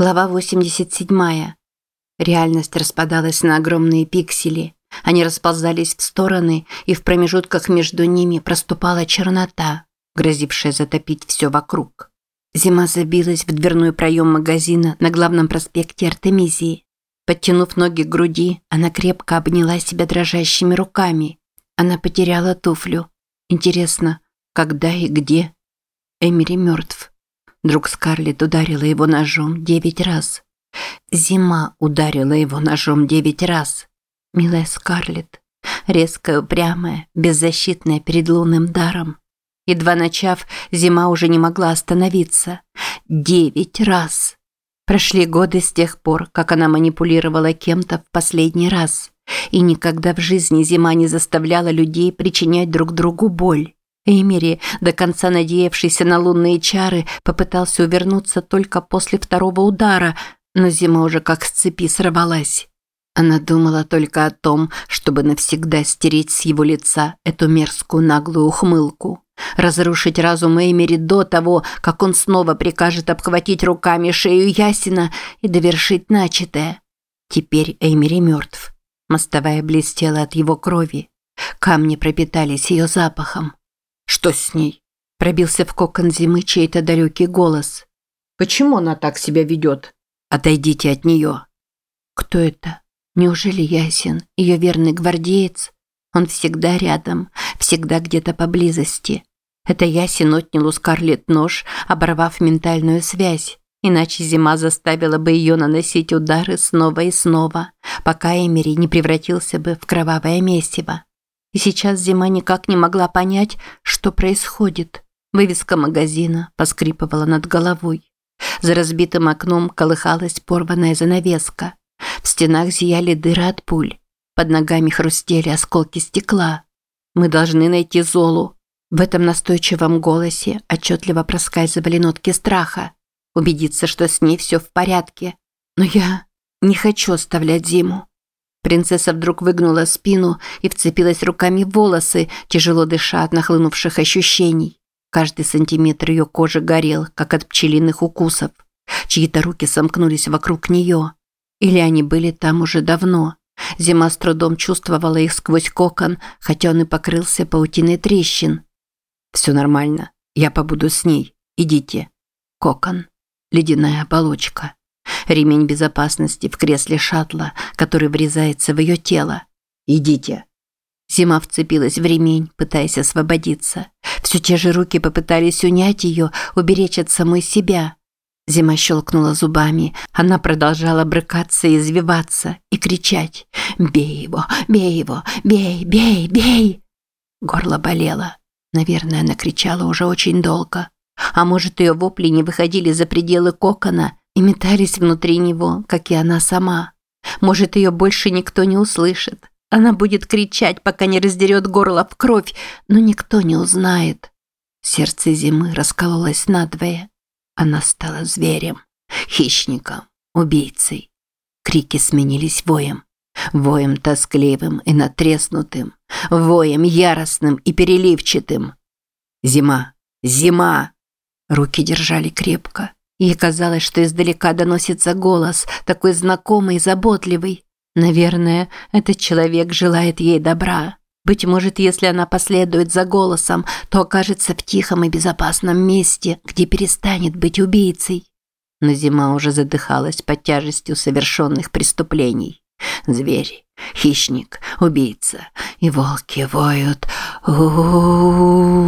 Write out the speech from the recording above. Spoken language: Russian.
Глава 87. Реальность распадалась на огромные пиксели. Они расползались в стороны, и в промежутках между ними проступала чернота, грозившая затопить все вокруг. Зима забилась в дверной проем магазина на главном проспекте Артемизии. Подтянув ноги к груди, она крепко обняла себя дрожащими руками. Она потеряла туфлю. Интересно, когда и где? Эмери мертв. Друг Скарлетт ударила его ножом девять раз. Зима ударила его ножом девять раз. Милая Скарлетт, резкая, упрямая, беззащитная перед лунным даром. Едва начав, зима уже не могла остановиться. Девять раз. Прошли годы с тех пор, как она манипулировала кем-то в последний раз. И никогда в жизни зима не заставляла людей причинять друг другу боль. Эмери, до конца надеявшийся на лунные чары, попытался увернуться только после второго удара, но зима уже как с цепи сорвалась. Она думала только о том, чтобы навсегда стереть с его лица эту мерзкую наглую ухмылку. Разрушить разум Эймери до того, как он снова прикажет обхватить руками шею Ясина и довершить начатое. Теперь Эймери мертв. Мостовая блестела от его крови. Камни пропитались ее запахом. Что с ней? Пробился в кокон зимы чей-то далекий голос. Почему она так себя ведет? Отойдите от нее. Кто это? Неужели Ясен, ее верный гвардеец? Он всегда рядом, всегда где-то поблизости. Это Ясен отнял у Скарлетт нож, оборвав ментальную связь. Иначе зима заставила бы ее наносить удары снова и снова, пока Эмери не превратился бы в кровавое месиво. И сейчас зима никак не могла понять, что происходит. Вывеска магазина поскрипывала над головой. За разбитым окном колыхалась порванная занавеска. В стенах зияли дыры от пуль. Под ногами хрустели осколки стекла. «Мы должны найти Золу». В этом настойчивом голосе отчетливо проскальзывали нотки страха. Убедиться, что с ней все в порядке. Но я не хочу оставлять зиму. Принцесса вдруг выгнула спину и вцепилась руками в волосы, тяжело дыша от нахлынувших ощущений. Каждый сантиметр ее кожи горел, как от пчелиных укусов. Чьи-то руки сомкнулись вокруг нее. Или они были там уже давно. Зима с трудом чувствовала их сквозь кокон, хотя он и покрылся паутиной трещин. «Все нормально. Я побуду с ней. Идите». Кокон. Ледяная оболочка ремень безопасности в кресле шаттла, который врезается в ее тело. «Идите». Зима вцепилась в ремень, пытаясь освободиться. Все те же руки попытались унять ее, уберечь от самой себя. Зима щелкнула зубами. Она продолжала брыкаться и извиваться, и кричать. «Бей его! Бей его! Бей! Бей! Бей!» Горло болело. Наверное, она кричала уже очень долго. А может, ее вопли не выходили за пределы кокона, и метались внутри него, как и она сама. Может, ее больше никто не услышит. Она будет кричать, пока не раздерет горло в кровь, но никто не узнает. Сердце зимы раскололось надвое. Она стала зверем, хищником, убийцей. Крики сменились воем. Воем тоскливым и натреснутым. Воем яростным и переливчатым. Зима! Зима! Руки держали крепко. Ей казалось, что издалека доносится голос, такой знакомый и заботливый. Наверное, этот человек желает ей добра. Быть может, если она последует за голосом, то окажется в тихом и безопасном месте, где перестанет быть убийцей. Но зима уже задыхалась под тяжестью совершенных преступлений. Звери, хищник, убийца и волки воют. У-у-у.